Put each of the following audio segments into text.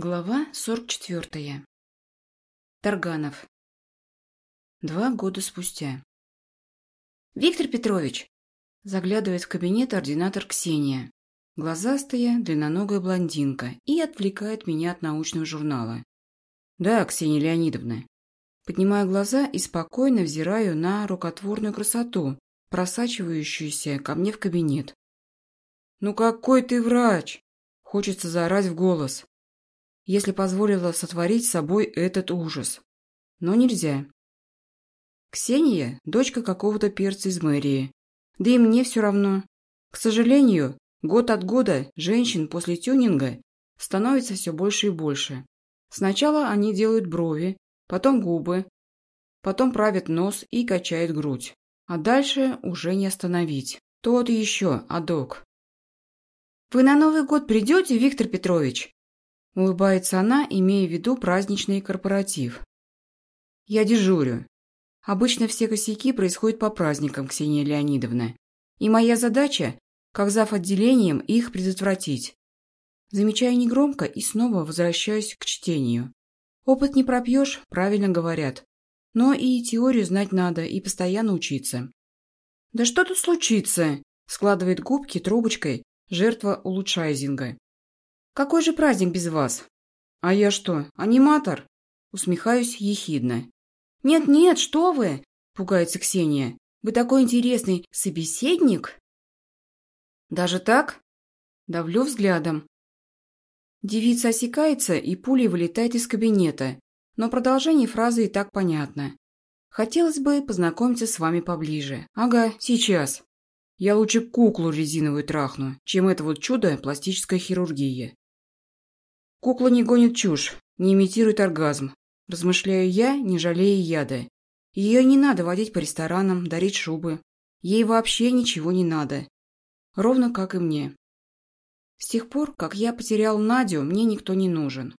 Глава 44. Тарганов. Два года спустя. «Виктор Петрович!» Заглядывает в кабинет ординатор Ксения. Глазастая, длинноногая блондинка и отвлекает меня от научного журнала. «Да, Ксения Леонидовна». Поднимаю глаза и спокойно взираю на рукотворную красоту, просачивающуюся ко мне в кабинет. «Ну какой ты врач!» Хочется заорать в голос если позволила сотворить собой этот ужас. Но нельзя. Ксения – дочка какого-то перца из мэрии. Да и мне все равно. К сожалению, год от года женщин после тюнинга становится все больше и больше. Сначала они делают брови, потом губы, потом правят нос и качают грудь. А дальше уже не остановить. Тот еще, адок. «Вы на Новый год придете, Виктор Петрович?» Улыбается она, имея в виду праздничный корпоратив. Я дежурю. Обычно все косяки происходят по праздникам, Ксения Леонидовна. И моя задача, как зав. отделением, их предотвратить. Замечаю негромко и снова возвращаюсь к чтению. Опыт не пропьешь, правильно говорят. Но и теорию знать надо, и постоянно учиться. «Да что тут случится?» – складывает губки трубочкой жертва улучшайзинга. Какой же праздник без вас? А я что, аниматор? Усмехаюсь ехидно. Нет-нет, что вы? Пугается Ксения. Вы такой интересный собеседник. Даже так? Давлю взглядом. Девица осекается и пулей вылетает из кабинета, но продолжение фразы и так понятно. Хотелось бы познакомиться с вами поближе. Ага, сейчас. Я лучше куклу резиновую трахну, чем это вот чудо пластической хирургии. Кукла не гонит чушь, не имитирует оргазм. Размышляю я, не жалея яда. Ее не надо водить по ресторанам, дарить шубы. Ей вообще ничего не надо. Ровно как и мне. С тех пор, как я потерял Надю, мне никто не нужен.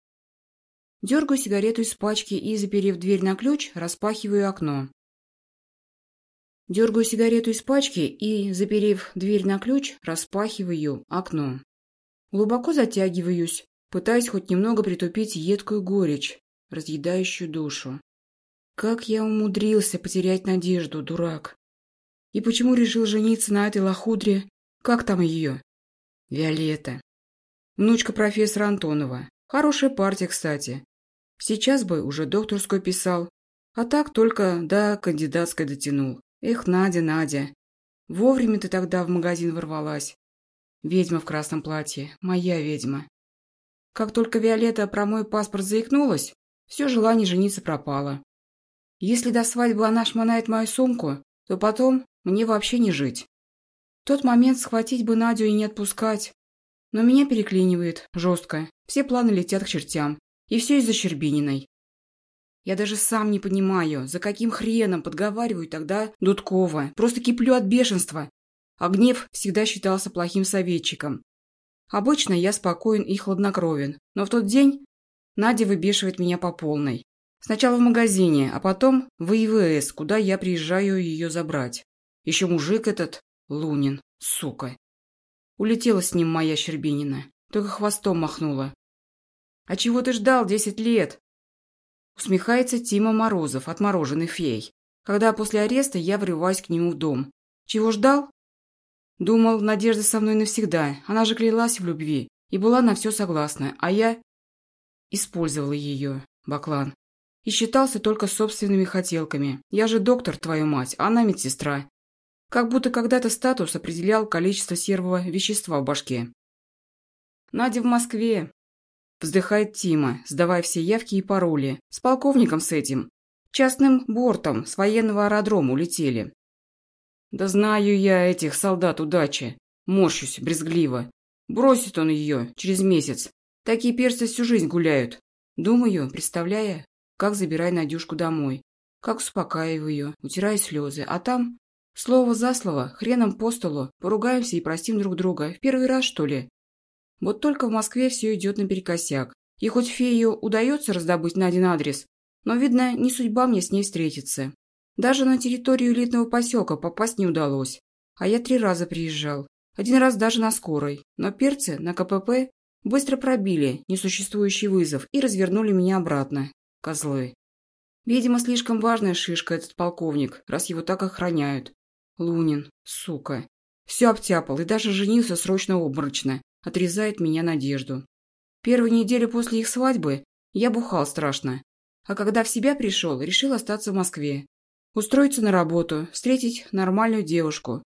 Дергаю сигарету из пачки и, заперев дверь на ключ, распахиваю окно. Дергаю сигарету из пачки и, заперев дверь на ключ, распахиваю окно. Глубоко затягиваюсь, пытаясь хоть немного притупить едкую горечь, разъедающую душу. Как я умудрился потерять надежду, дурак? И почему решил жениться на этой лохудре? Как там ее? Виолетта. Внучка профессора Антонова. Хорошая партия, кстати. Сейчас бы уже докторскую писал, а так только до кандидатской дотянул. Эх, Надя, Надя. Вовремя ты тогда в магазин ворвалась. Ведьма в красном платье. Моя ведьма. Как только Виолетта про мой паспорт заикнулась, все желание жениться пропало. Если до свадьбы она шмонает мою сумку, то потом мне вообще не жить. В тот момент схватить бы Надю и не отпускать. Но меня переклинивает, жестко. Все планы летят к чертям. И все из-за Щербининой. Я даже сам не понимаю, за каким хреном подговариваю тогда Дудкова. Просто киплю от бешенства. А гнев всегда считался плохим советчиком. Обычно я спокоен и хладнокровен, но в тот день Надя выбешивает меня по полной. Сначала в магазине, а потом в ИВС, куда я приезжаю ее забрать. Еще мужик этот, Лунин, сука. Улетела с ним моя Щербинина, только хвостом махнула. «А чего ты ждал десять лет?» Усмехается Тима Морозов, отмороженный фей, когда после ареста я врываюсь к нему в дом. «Чего ждал? Думал, Надежда со мной навсегда, она же клялась в любви и была на все согласна, а я... Использовала ее, Баклан. И считался только собственными хотелками. Я же доктор, твою мать, а она медсестра. Как будто когда-то статус определял количество серого вещества в башке. Надя в Москве. Вздыхает Тима, сдавая все явки и пароли. С полковником с этим. Частным бортом с военного аэродрома улетели. Да знаю я этих солдат удачи. Морщусь брезгливо. Бросит он ее через месяц. Такие перцы всю жизнь гуляют. Думаю, представляя, как забираю Надюшку домой. Как успокаиваю ее, утираю слезы. А там, слово за слово, хреном по столу, поругаемся и простим друг друга. В первый раз, что ли? Вот только в Москве все идет наперекосяк. И хоть фею удается раздобыть Надин адрес, но, видно, не судьба мне с ней встретиться. Даже на территорию элитного поселка попасть не удалось. А я три раза приезжал. Один раз даже на скорой. Но перцы на КПП Быстро пробили несуществующий вызов и развернули меня обратно. Козлы. Видимо, слишком важная шишка этот полковник, раз его так охраняют. Лунин, сука. Все обтяпал и даже женился срочно обморочно. Отрезает меня надежду. Первую неделю после их свадьбы я бухал страшно. А когда в себя пришел, решил остаться в Москве. Устроиться на работу, встретить нормальную девушку.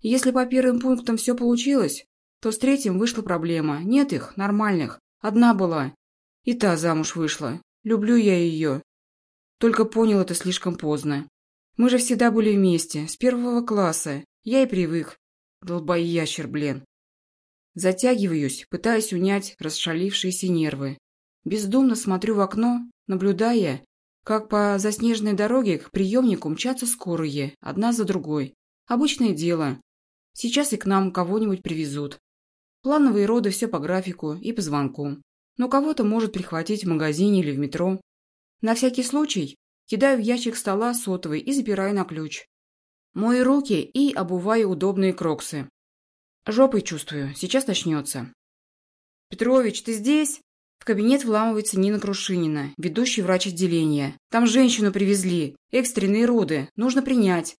Если по первым пунктам все получилось, то с третьим вышла проблема. Нет их, нормальных. Одна была. И та замуж вышла. Люблю я ее. Только понял это слишком поздно. Мы же всегда были вместе, с первого класса. Я и привык. Долбоящер, блин. Затягиваюсь, пытаясь унять расшалившиеся нервы. Бездумно смотрю в окно, наблюдая, как по заснеженной дороге к приемнику мчатся скорые, одна за другой. Обычное дело. Сейчас и к нам кого-нибудь привезут. Плановые роды все по графику и по звонку. Но кого-то может прихватить в магазине или в метро. На всякий случай кидаю в ящик стола сотовый и запираю на ключ. Мою руки и обуваю удобные кроксы. Жопой чувствую, сейчас начнется. «Петрович, ты здесь?» В кабинет вламывается Нина Крушинина, ведущий врач отделения. «Там женщину привезли. Экстренные роды. Нужно принять».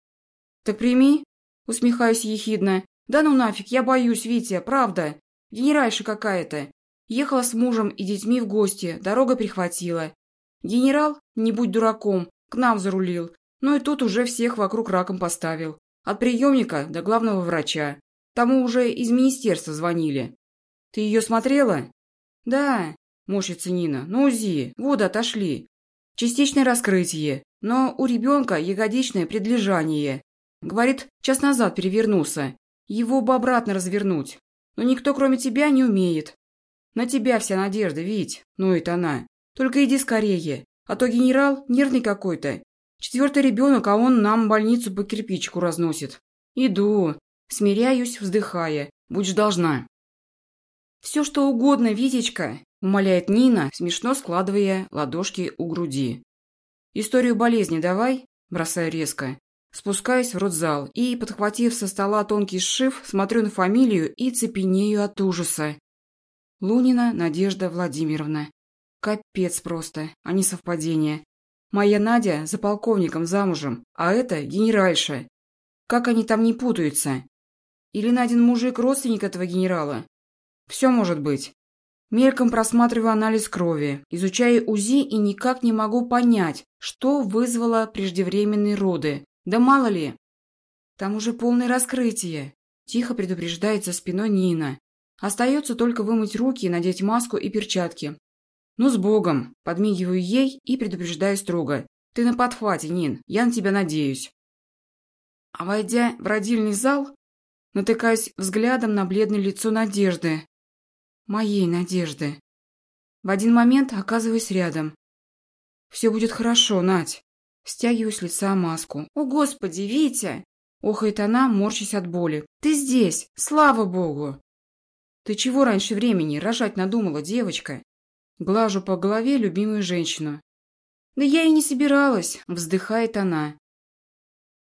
«Так прими?» Усмехаюсь ехидно. «Да ну нафиг, я боюсь, Витя, правда. Генеральша какая-то. Ехала с мужем и детьми в гости, дорога прихватила. Генерал, не будь дураком, к нам зарулил. Ну и тут уже всех вокруг раком поставил. От приемника до главного врача. Тому уже из министерства звонили. Ты ее смотрела? Да, морщится Нина. Ну УЗИ, вот отошли. Частичное раскрытие, но у ребенка ягодичное предлежание. Говорит, час назад перевернулся. Его бы обратно развернуть. Но никто, кроме тебя, не умеет. На тебя вся надежда, Вить. Ну это она. Только иди скорее. А то генерал нервный какой-то. Четвертый ребенок, а он нам больницу по кирпичику разносит. Иду. Смиряюсь, вздыхая. Будешь должна. Все что угодно, Витечка, умоляет Нина, смешно складывая ладошки у груди. Историю болезни давай, бросаю резко. Спускаюсь в родзал и, подхватив со стола тонкий сшив, смотрю на фамилию и цепенею от ужаса. Лунина Надежда Владимировна. Капец просто, а не совпадение. Моя Надя за полковником замужем, а это генеральша. Как они там не путаются? Или Надин мужик родственник этого генерала? Все может быть. Мельком просматриваю анализ крови, изучаю УЗИ и никак не могу понять, что вызвало преждевременные роды. Да мало ли. Там уже полное раскрытие. Тихо предупреждает за спиной Нина. Остается только вымыть руки, надеть маску и перчатки. Ну, с Богом. Подмигиваю ей и предупреждаю строго. Ты на подхвате, Нин. Я на тебя надеюсь. А войдя в родильный зал, натыкаясь взглядом на бледное лицо Надежды. Моей Надежды. В один момент оказываюсь рядом. «Все будет хорошо, Надь». Стягиваю с лица маску. «О, Господи, Витя!» Охает она, морщась от боли. «Ты здесь! Слава Богу!» «Ты чего раньше времени рожать надумала, девочка?» Глажу по голове любимую женщину. «Да я и не собиралась», — вздыхает она.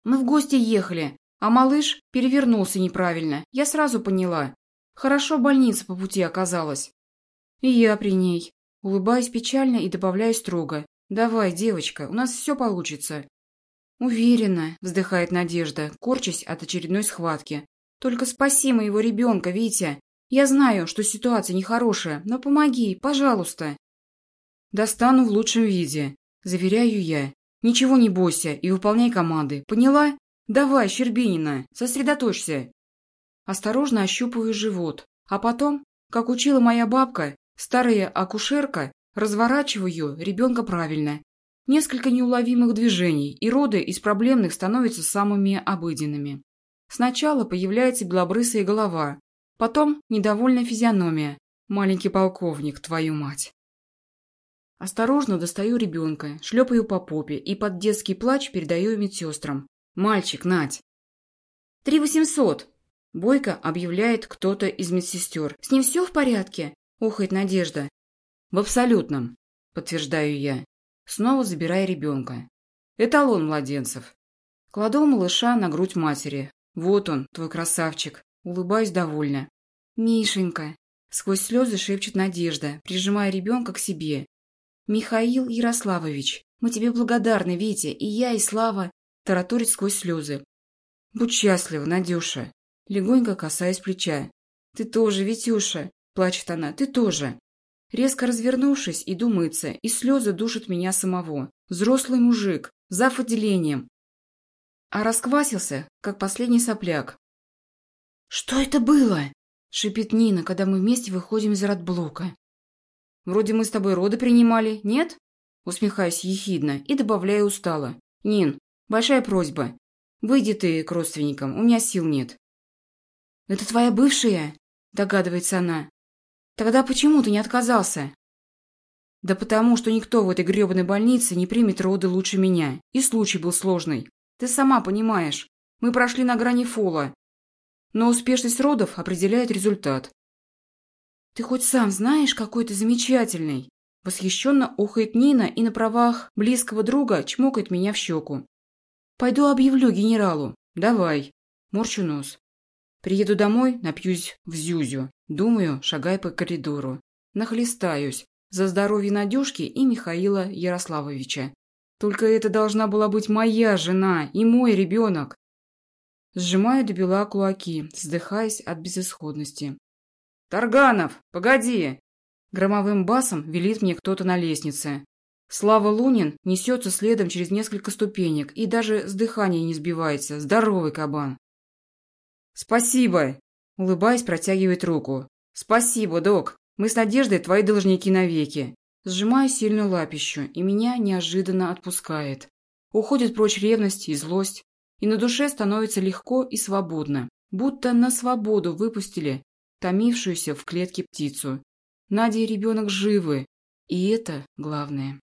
«Мы в гости ехали, а малыш перевернулся неправильно. Я сразу поняла. Хорошо больница по пути оказалась. И я при ней. Улыбаюсь печально и добавляю строго. «Давай, девочка, у нас все получится». «Уверена», – вздыхает Надежда, корчась от очередной схватки. «Только спаси моего ребенка, Витя. Я знаю, что ситуация нехорошая, но помоги, пожалуйста». «Достану в лучшем виде», – заверяю я. «Ничего не бойся и выполняй команды, поняла?» «Давай, Щербинина, сосредоточься!» Осторожно ощупываю живот, а потом, как учила моя бабка, старая акушерка, разворачиваю ребенка правильно. Несколько неуловимых движений, и роды из проблемных становятся самыми обыденными. Сначала появляется белобрысая голова, потом недовольная физиономия. Маленький полковник, твою мать. Осторожно достаю ребенка, шлепаю по попе и под детский плач передаю медсестрам. «Мальчик, Надь!» «Три восемьсот!» Бойко объявляет кто-то из медсестер. «С ним все в порядке?» – ухает Надежда. «В абсолютном», – подтверждаю я, снова забирая ребенка. «Эталон младенцев». Кладу малыша на грудь матери. «Вот он, твой красавчик». Улыбаюсь довольно. «Мишенька». Сквозь слезы шепчет Надежда, прижимая ребенка к себе. «Михаил Ярославович, мы тебе благодарны, Витя, и я, и Слава», тараторит сквозь слезы. «Будь счастлива, Надюша», легонько касаясь плеча. «Ты тоже, Витюша», плачет она, «ты тоже». Резко развернувшись, иду мыться, и слезы душат меня самого. Взрослый мужик, зав. отделением. А расквасился, как последний сопляк. «Что это было?» – шипит Нина, когда мы вместе выходим из радблока. «Вроде мы с тобой роды принимали, нет?» Усмехаюсь ехидно и добавляю устало. «Нин, большая просьба. Выйди ты к родственникам, у меня сил нет». «Это твоя бывшая?» – догадывается она. «Тогда почему ты не отказался?» «Да потому, что никто в этой гребаной больнице не примет роды лучше меня. И случай был сложный. Ты сама понимаешь. Мы прошли на грани фола. Но успешность родов определяет результат. «Ты хоть сам знаешь, какой ты замечательный!» Восхищенно охает Нина и на правах близкого друга чмокает меня в щеку. «Пойду объявлю генералу. Давай». Морчу нос. Приеду домой, напьюсь в зюзю. Думаю, шагай по коридору. Нахлестаюсь. За здоровье Надюшки и Михаила Ярославовича. Только это должна была быть моя жена и мой ребенок. Сжимаю до бела кулаки, вздыхаясь от безысходности. «Тарганов, погоди!» Громовым басом велит мне кто-то на лестнице. Слава Лунин несется следом через несколько ступенек и даже с дыхания не сбивается. Здоровый кабан. «Спасибо!» Улыбаясь, протягивает руку. «Спасибо, док. Мы с Надеждой твои должники навеки. Сжимаю сильную лапищу, и меня неожиданно отпускает. Уходит прочь ревность и злость, и на душе становится легко и свободно, будто на свободу выпустили томившуюся в клетке птицу. Надя и ребенок живы, и это главное.